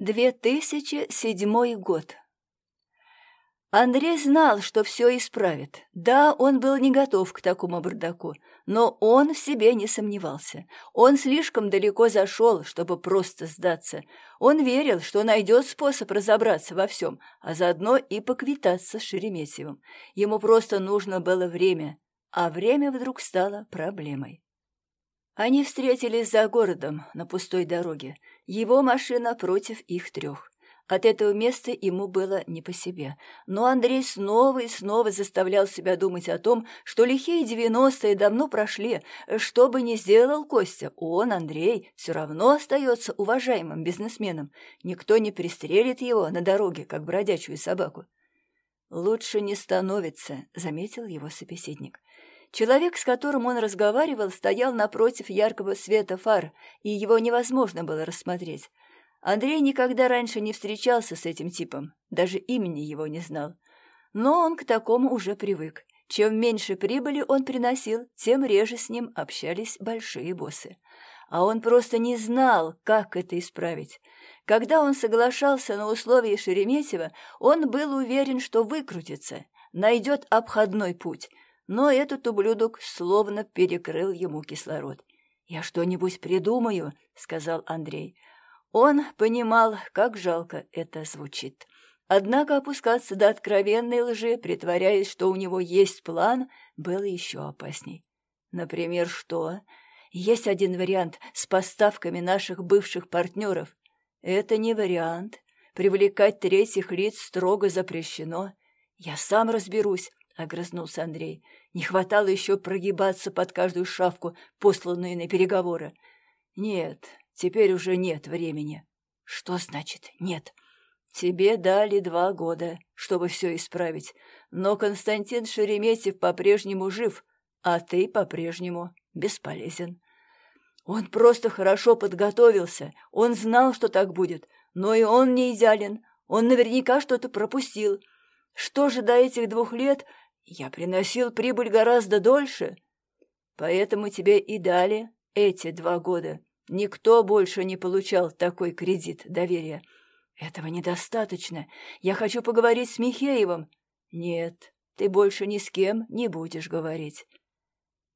2007 год. Андрей знал, что все исправит. Да, он был не готов к такому бардаку, но он в себе не сомневался. Он слишком далеко зашел, чтобы просто сдаться. Он верил, что найдет способ разобраться во всем, а заодно и поквитаться с Шереметьевым. Ему просто нужно было время, а время вдруг стало проблемой. Они встретились за городом, на пустой дороге. Его машина против их трех. От этого места ему было не по себе. Но Андрей снова и снова заставлял себя думать о том, что лихие девяностые давно прошли. Что бы ни сделал Костя, он, Андрей, все равно остается уважаемым бизнесменом. Никто не пристрелит его на дороге, как бродячую собаку. «Лучше не становится», — заметил его собеседник. Человек, с которым он разговаривал, стоял напротив яркого света фар, и его невозможно было рассмотреть. Андрей никогда раньше не встречался с этим типом, даже имени его не знал. Но он к такому уже привык. Чем меньше прибыли он приносил, тем реже с ним общались большие боссы. А он просто не знал, как это исправить. Когда он соглашался на условия Шереметьева, он был уверен, что выкрутится, найдет обходной путь — но этот ублюдок словно перекрыл ему кислород. «Я что-нибудь придумаю», — сказал Андрей. Он понимал, как жалко это звучит. Однако опускаться до откровенной лжи, притворяясь, что у него есть план, было еще опасней. Например, что? Есть один вариант с поставками наших бывших партнеров. Это не вариант. Привлекать третьих лиц строго запрещено. Я сам разберусь, — огрызнулся Андрей. «Не хватало еще прогибаться под каждую шавку, посланную на переговоры. Нет, теперь уже нет времени». «Что значит «нет»?» «Тебе дали два года, чтобы все исправить, но Константин Шереметьев по-прежнему жив, а ты по-прежнему бесполезен». Он просто хорошо подготовился, он знал, что так будет, но и он не идеален, он наверняка что-то пропустил. Что же до этих двух лет, я приносил прибыль гораздо дольше, поэтому тебе и дали эти два года. Никто больше не получал такой кредит доверия. Этого недостаточно. Я хочу поговорить с Михеевым. Нет, ты больше ни с кем не будешь говорить.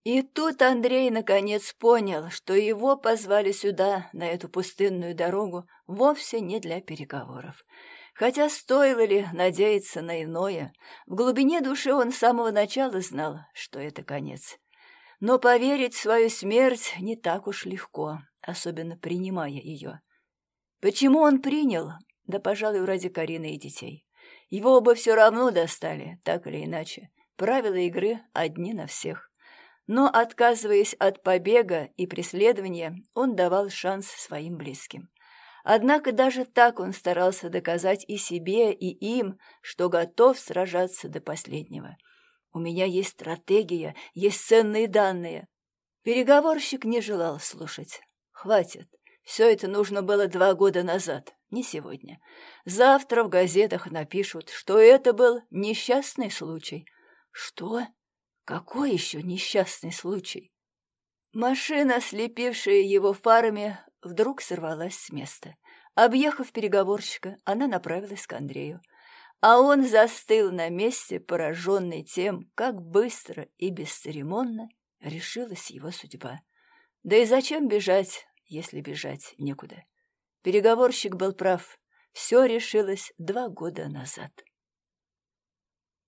И тут Андрей наконец понял, что его позвали сюда, на эту пустынную дорогу, вовсе не для переговоров. Хотя стоило ли надеяться на иное, в глубине души он с самого начала знал, что это конец. Но поверить в свою смерть не так уж легко, особенно принимая ее. Почему он принял? Да, пожалуй, ради Карины и детей. Его оба все равно достали, так или иначе. Правила игры одни на всех. Но, отказываясь от побега и преследования, он давал шанс своим близким. Однако даже так он старался доказать и себе, и им, что готов сражаться до последнего. «У меня есть стратегия, есть ценные данные». Переговорщик не желал слушать. «Хватит. Все это нужно было два года назад, не сегодня. Завтра в газетах напишут, что это был несчастный случай». «Что? Какой еще несчастный случай?» Машина, слепившая его фарами, вдруг сорвалась с места. Объехав переговорщика, она направилась к Андрею. А он застыл на месте, пораженный тем, как быстро и бесцеремонно решилась его судьба. Да и зачем бежать, если бежать некуда? Переговорщик был прав. Все решилось два года назад.